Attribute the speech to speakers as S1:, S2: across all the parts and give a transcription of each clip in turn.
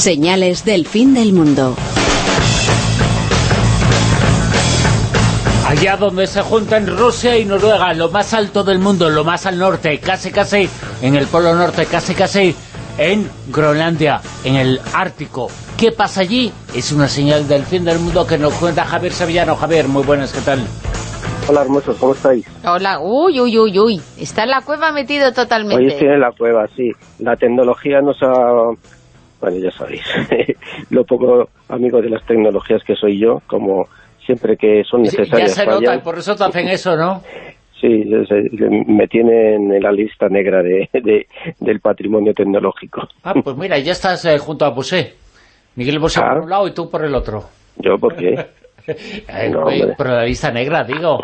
S1: Señales del fin del mundo.
S2: Allá donde se juntan Rusia y Noruega, lo más alto del mundo, lo más al norte, casi casi en el polo norte, casi casi en Groenlandia, en el Ártico. ¿Qué pasa allí? Es una señal del fin del mundo que nos cuenta Javier Sevillano. Javier, muy buenas, ¿qué tal?
S3: Hola, hermosos, ¿cómo estáis?
S4: Hola, uy, uy, uy, uy. Está en la cueva metido totalmente.
S3: Hoy estoy en la cueva, sí. La tecnología nos ha... Bueno, ya sabéis, lo poco amigo de las tecnologías que soy yo, como siempre que son necesarias.
S2: Ya se nota, y por eso te hacen eso, ¿no?
S3: Sí, me tienen en la lista negra de, del patrimonio tecnológico.
S2: Ah, pues mira, ya estás eh, junto a Bosé. Miguel Bosé por un lado y tú por el otro.
S3: ¿Yo por qué?
S2: pero la lista negra, digo.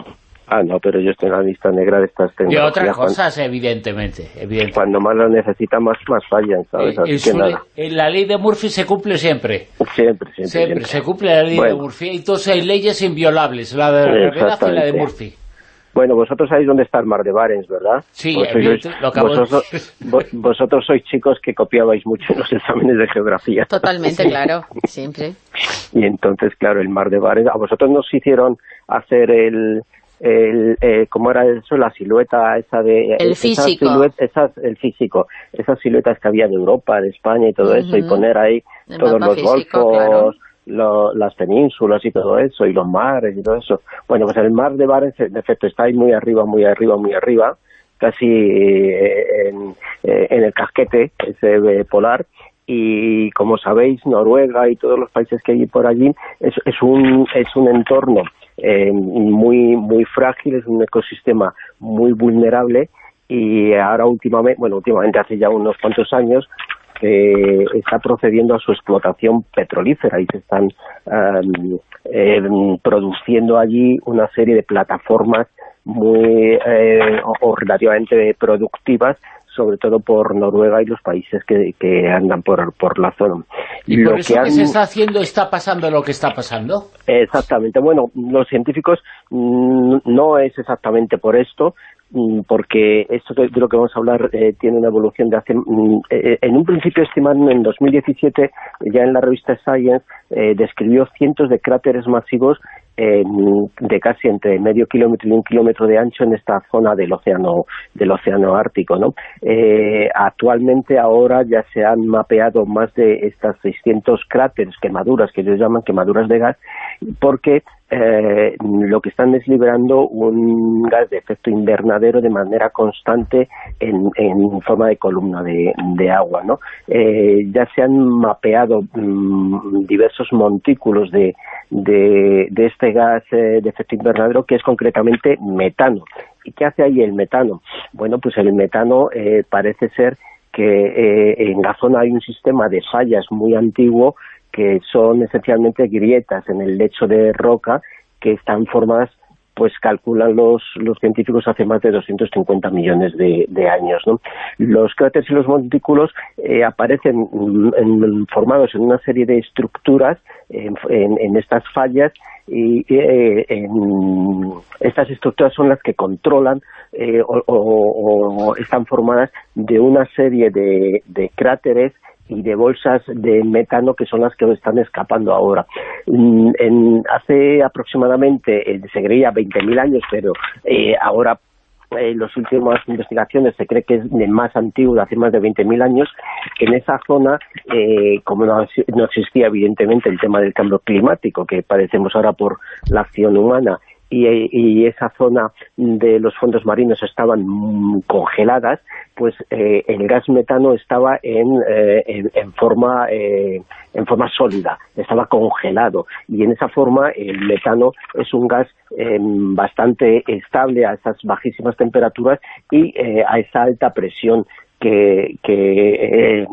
S3: Ah, no, pero yo estoy en la lista negra de estas tecnologías.
S2: Y otras cosas, evidentemente,
S3: Cuando más las necesita, más, más fallan, ¿sabes?
S2: Así que nada. La ley de Murphy se cumple siempre.
S3: Siempre, siempre.
S2: Siempre, se cumple la ley de Murphy. Entonces hay leyes inviolables, la de la y la de Murphy.
S3: Bueno, vosotros sabéis dónde está el mar de Barents, ¿verdad?
S2: Sí, lo
S3: vosotros, vosotros sois chicos que copiabais mucho en los exámenes de geografía.
S4: Totalmente, claro, siempre.
S3: Y entonces, claro, el mar de Barents, a vosotros nos hicieron hacer el, el eh, cómo era eso la silueta esa de
S4: el físico.
S3: esas, el físico. Esas siluetas que había en Europa en España y todo eso y poner ahí todos los golfos las penínsulas y todo eso, y los mares y todo eso. Bueno, pues el mar de Barents, en efecto, está ahí muy arriba, muy arriba, muy arriba, casi eh, en, eh, en el casquete ese polar, y como sabéis, Noruega y todos los países que hay por allí es, es, un, es un entorno eh, muy, muy frágil, es un ecosistema muy vulnerable y ahora últimamente, bueno, últimamente hace ya unos cuantos años, que está procediendo a su explotación petrolífera y se están em, em, produciendo allí una serie de plataformas muy eh, o, relativamente productivas sobre todo por Noruega y los países que, que andan por, por la zona.
S2: ¿Y por eso que, se está haciendo está pasando lo que está pasando?
S3: Exactamente. Bueno, los científicos mm, no es exactamente por esto, Mm, porque esto de lo que vamos a hablar eh, tiene una evolución de hace... Mm, eh, en un principio estimaron en 2017, ya en la revista Science, eh, describió cientos de cráteres masivos de casi entre medio kilómetro y un kilómetro de ancho en esta zona del océano del océano Ártico. ¿no? actualmente ahora ya se han mapeado más de estas 600 cráteres, quemaduras, que ellos llaman quemaduras de gas, porque eh, lo que están es liberando un gas de efecto invernadero de manera constante en, forma de columna de, agua. ¿no? Eh, ya se han mapeado mm, diversos montículos de, de, este gas eh, de efecto invernadero que es concretamente metano. ¿Y qué hace ahí el metano? Bueno, pues el metano parece ser que en la zona hay un sistema de fallas muy antiguo que son esencialmente grietas en el lecho de roca que están formadas pues calculan los, los científicos hace más de 250 millones de, años. Los cráteres y los montículos eh, aparecen formados en una serie de estructuras en, estas fallas y eh, estas estructuras son las que controlan eh, o, están formadas de una serie de, de cráteres y de bolsas de metano que son las que están escapando ahora. Mm, en, hace aproximadamente, eh, se creía 20.000 años, pero eh, ahora en las últimas investigaciones se cree que es de más antiguo, de hace más de 20.000 años, en esa zona, eh, como no, existía evidentemente el tema del cambio climático que padecemos ahora por la acción humana y, esa zona de los fondos marinos estaban congeladas, pues eh, el gas metano estaba en, eh, en, forma eh, en forma sólida, estaba congelado. Y en esa forma el metano es un gas bastante estable a esas bajísimas temperaturas y a esa alta presión que, eh,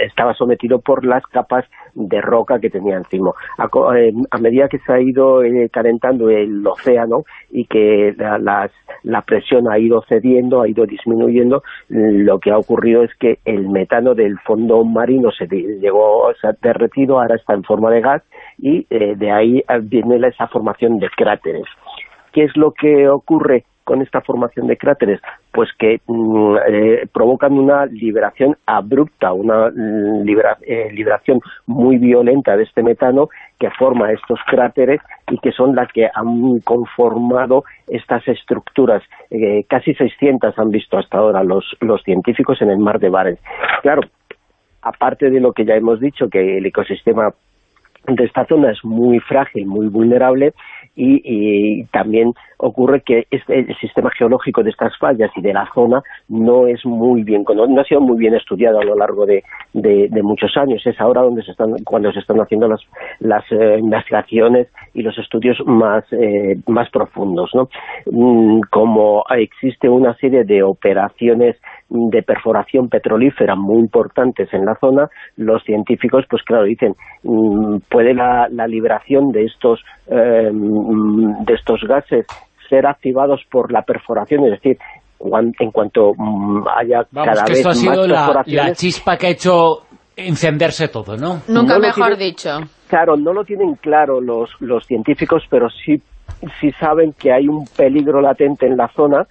S3: estaba sometido por las capas de roca que tenía encima. A, eh, medida que se ha ido eh, calentando el océano y que la, la, presión ha ido cediendo, ha ido disminuyendo, lo que ha ocurrido es que el metano del fondo marino se llegó, se ha derretido, ahora está en forma de gas y de ahí viene esa formación de cráteres. ¿Qué es lo que ocurre con esta formación de cráteres? Pues que mm, eh, provocan una liberación abrupta, una mm, eh, liberación muy violenta de este metano que forma estos cráteres y que son las que han conformado estas estructuras. Eh, casi 600 han visto hasta ahora los, los científicos en el mar de Barents. Claro, aparte de lo que ya hemos dicho, que el ecosistema de esta zona es muy frágil, muy vulnerable y, también ocurre que este, el sistema geológico de estas fallas y de la zona no es muy bien, no ha sido muy bien estudiado a lo largo de, muchos años. Es ahora donde se están, cuando se están haciendo las, las eh, investigaciones y los estudios más, eh, más profundos. ¿no? Mm, como existe una serie de operaciones de perforación petrolífera muy importantes en la zona, los científicos, pues claro, dicen, mm, puede la, liberación de estos, eh, de estos gases ser activados por la perforación, es decir, en cuanto mm, haya cada vez
S2: esto ha sido
S3: la,
S2: chispa que ha hecho encenderse todo, ¿no?
S4: Nunca mejor dicho.
S3: Claro, no lo tienen claro los, los científicos, pero sí, sí saben que hay un peligro latente en la zona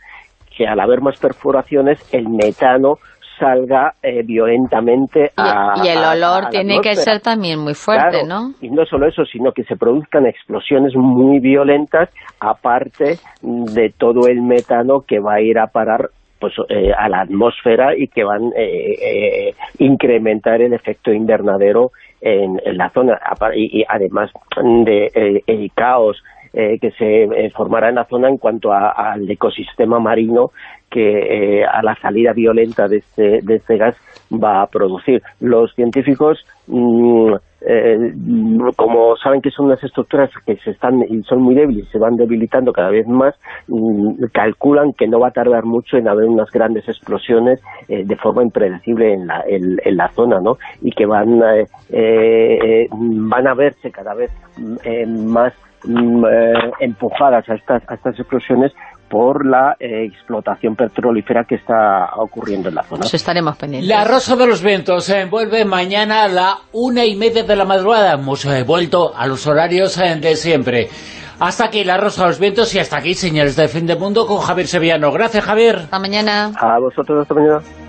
S3: que al haber más perforaciones el metano salga eh, violentamente a
S4: Y el olor tiene que ser también muy fuerte, ¿no?
S3: Y no solo eso, sino que se produzcan explosiones muy violentas, aparte de todo el metano que va a ir a parar pues eh, a la atmósfera y que van a eh, incrementar el efecto invernadero en, la zona. Y, además de el caos eh, que se eh, formará en la zona en cuanto al ecosistema marino que eh, a la salida violenta de este, de este gas va a producir. Los científicos, mm, como saben que son unas estructuras que se están y son muy débiles, se van debilitando cada vez más, mm, calculan que no va a tardar mucho en haber unas grandes explosiones de forma impredecible en la, en, la zona, ¿no? Y que van, van a verse cada vez mm, más eh, empujadas a estas, a estas explosiones por la eh, explotación petrolífera que está ocurriendo en la zona.
S4: Nos estaremos pendientes.
S2: La Rosa de los Vientos se envuelve mañana a la una y media de la madrugada. Hemos eh, vuelto a los horarios de siempre. Hasta aquí La Rosa de los Vientos y hasta aquí Señales del Fin del Mundo con Javier Sevillano. Gracias, Javier.
S4: Hasta mañana.
S3: A vosotros, hasta mañana.